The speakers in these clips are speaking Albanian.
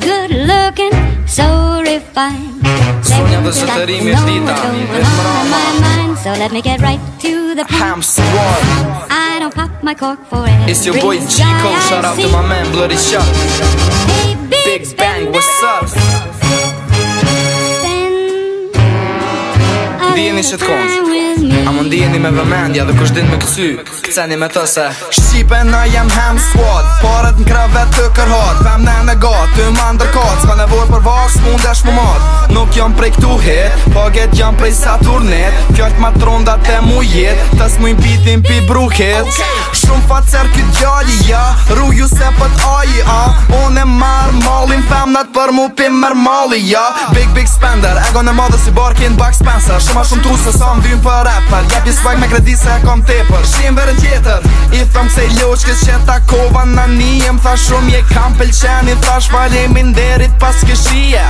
good looking, so refined. Sonja Vesetari So let me get right to the point. I don't pop my cork for it. It's your boy G Chico. Shout out to my man Bloody Shot. Big Bang, what's up? dini që t'kon A mund dini me vëmendja dhe kush din me këcy Ceni me të se Shqipe në jem hem squad Parët në kravet të kërhat Fem në gat, të më ndërkat Ska nevoj për vaks, mund e shpumat Nuk jam prej këtu het Po get jom prej Saturnet Pjart ma tronda të mu jet Tas mu impitin pi bruhet Shumë facer këtë gjalli ja Ruju se pët aji a Unë e marë mallin femnat Për mu pi mërë malli ja Big big spender Ego në madhe si barkin back Spencer Shumë a shumë tru se sa më dhyn për rapper Gjepi swag me kredi se kom tepër Shimë verën tjetër thëm se loqkës që ta kova në njëm Tha shumë je kam pëlqeni Tha shvalimin derit pas këshia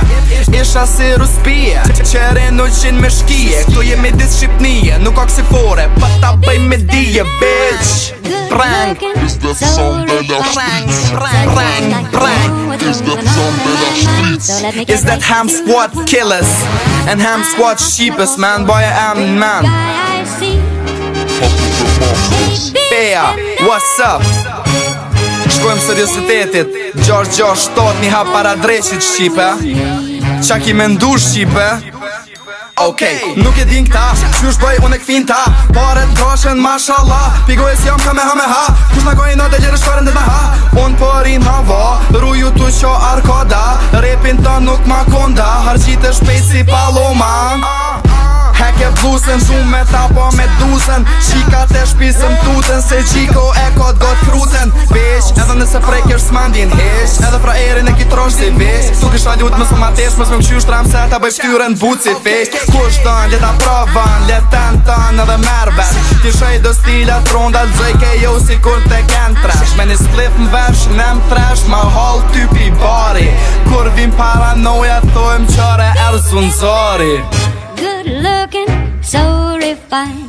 Isha si ruspia Qere në qinë me shkije Këto jemi disë Shqipnije Nuk ka kësi fore Pa ta bëj me dije, bitch Prang Is the song the streets Prang, prang, prang that ham squad killers And ham squad sheepers, man Boy, I am man Beja, what's up? Shkojmë seriositetit Gjosh, gjosh, tot një hap para dreqit Shqipe Qa ki me ndu Shqipe Okay. Nuk e din këta, që është bëj unë e këfin ta Pare të droshen, mashallah Pigojës jam ka me ha me ha gojë në gojnë atë e gjerë shkaren dhe të ha Unë përin po ha va, rruju të qo arkoda Repin të nuk ma konda Harqit e shpejt si paloma musën Zun me ta po me dusën Shika të shpisëm tutën Se gjiko e kod got krutën Besh, edhe nëse prej është s'mandin Hesh, edhe fra erin e ki tronsh si Tu kësha ljut mës për matesh Mës me më qysh tram se ta bëj ftyren buci okay, fesh Kusht tën, let a provën Let ten tën edhe merven Ti shaj dhe stila tronda Dzoj ke jo si kur te ken trash Me një slip më vesh, ne më thresh Ma hall typi bari Kur vim paranoja, thojmë qare Erzun zari Good looking be fine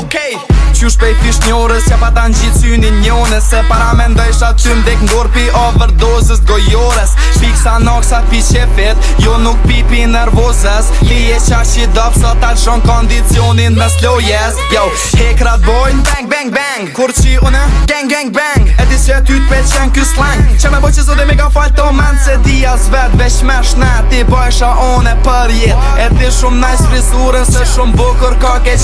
Ok Që shpejt ish një orës, ja pa ta në gjithë syni njënës Se para me ndëjshat qëmë dek në gorpi Overdozes, gojores sa noksa pi qefet Jo nuk pipi nervozës Li e qashi dop sa tal shon kondicionin me slow yes Yo, hekrat bojn Bang, bang, bang Kur qi une? Gang, gang, bang E dis që ty t'pe qen kjo slang Qe me boj që zote me ka fal të Se di as vet veç me shnet Ti bojsha une për jet E ti shumë nice frizurën Se shumë bukur ka ke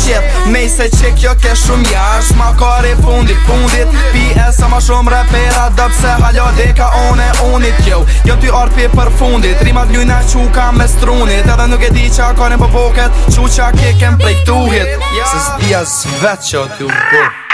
Ne Me se që kjo ke shumë jash Ma kare fundit, fundit Pi e sa ma shumë repera Dop se halja deka une, unit Yo, jo ty arë bardh pje për fundit Rimat njujna që ka me strunit Edhe nuk e di që akonim për po poket Që që a prej këtuhit Se zdi as vetë që t'ju bërë